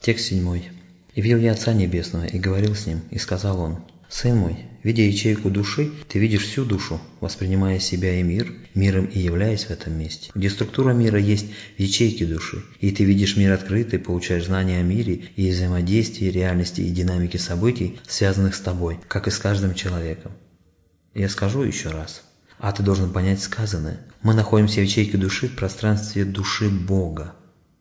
Текст 7. «И видел я Отца Небесного, и говорил с Ним, и сказал Он, «Сын мой, видя ячейку души, ты видишь всю душу, воспринимая себя и мир, миром и являясь в этом месте, где структура мира есть в ячейке души, и ты видишь мир открытый, получаешь знания о мире и взаимодействии, реальности и динамики событий, связанных с тобой, как и с каждым человеком. Я скажу еще раз, а ты должен понять сказанное. Мы находимся в ячейке души в пространстве души Бога,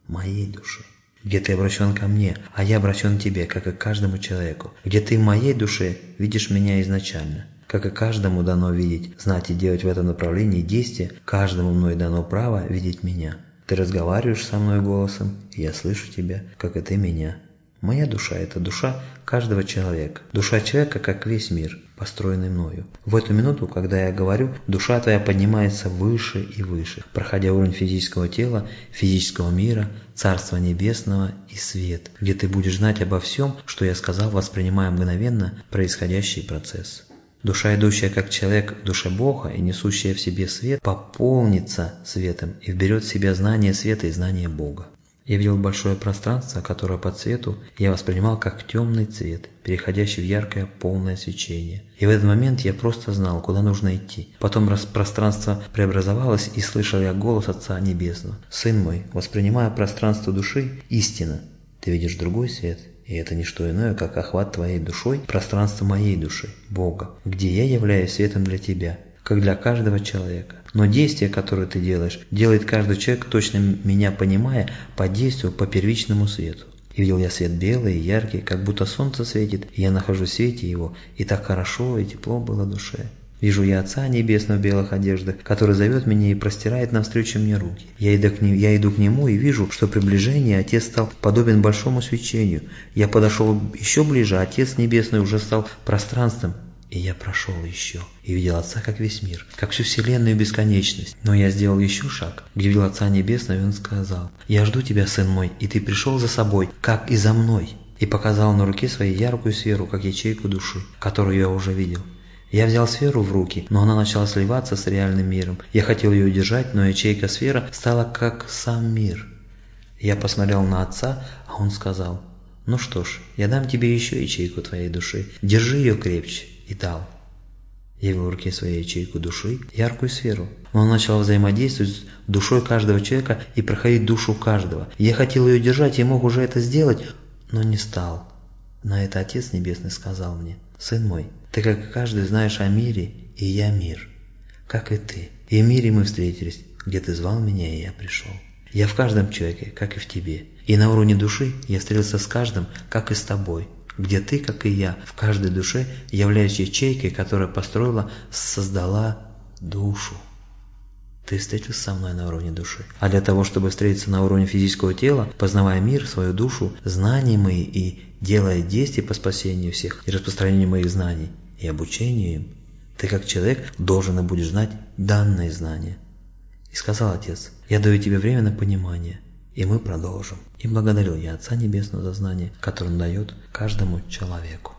моей души где ты обращен ко мне, а я обращен к тебе, как и каждому человеку, где ты в моей душе видишь меня изначально. Как и каждому дано видеть, знать и делать в этом направлении действия, каждому мной дано право видеть меня. Ты разговариваешь со мной голосом, и я слышу тебя, как и ты меня. Моя душа – это душа каждого человека. Душа человека, как весь мир, построенный мною. В эту минуту, когда я говорю, душа твоя поднимается выше и выше, проходя уровень физического тела, физического мира, Царства Небесного и свет, где ты будешь знать обо всем, что я сказал, воспринимая мгновенно происходящий процесс. Душа, идущая как человек в душе Бога и несущая в себе свет, пополнится светом и вберет в себя знание света и знание Бога. Я видел большое пространство, которое по цвету я воспринимал как темный цвет, переходящий в яркое полное свечение. И в этот момент я просто знал, куда нужно идти. Потом пространство преобразовалось, и слышал я голос Отца Небесного. «Сын мой, воспринимая пространство души, истина, ты видишь другой свет, и это не что иное, как охват твоей душой, пространство моей души, Бога, где я являюсь светом для тебя, как для каждого человека. Но действие, которое ты делаешь, делает каждый человек, точно меня понимая, по действию по первичному свету. И видел я свет белый и яркий, как будто солнце светит, и я нахожусь в свете его, и так хорошо и тепло было душе. Вижу я Отца Небесного в белых одеждах, который зовет меня и простирает навстречу мне руки. Я иду, к нему, я иду к Нему и вижу, что при приближении Отец стал подобен большому свечению. Я подошел еще ближе, а Отец Небесный уже стал пространством, и я прошел еще, и видел Отца как весь мир, как всю вселенную и бесконечность. Но я сделал еще шаг, где видел Отца Небесного, и Он сказал, «Я жду тебя, сын мой, и ты пришел за собой, как и за мной». И показал на руке своей яркую сферу, как ячейку души, которую я уже видел. Я взял сферу в руки, но она начала сливаться с реальным миром. Я хотел ее удержать, но ячейка сфера стала как сам мир. Я посмотрел на отца, а он сказал, «Ну что ж, я дам тебе еще ячейку твоей души. Держи ее крепче и дал. Я в руке своей ячейку души, яркую сферу. Он начал взаимодействовать с душой каждого человека и проходить душу каждого. Я хотел ее держать и мог уже это сделать, но не стал. На это Отец Небесный сказал мне, «Сын мой, ты как каждый знаешь о мире, и я мир, как и ты. И в мире мы встретились, где ты звал меня, и я пришел. Я в каждом человеке, как и в тебе. И на уровне души я встретился с каждым, как и с тобой где ты, как и я, в каждой душе являешься ячейкой, которая построила, создала душу. Ты встретился со мной на уровне души. А для того, чтобы встретиться на уровне физического тела, познавая мир, свою душу, знания мои и делая действия по спасению всех и распространению моих знаний и обучению им, ты как человек должен и будешь знать данные знания. И сказал Отец, я даю тебе время на понимание – и мы продолжим. И благодарю я Отца Небесного за знание, которое он дает каждому человеку.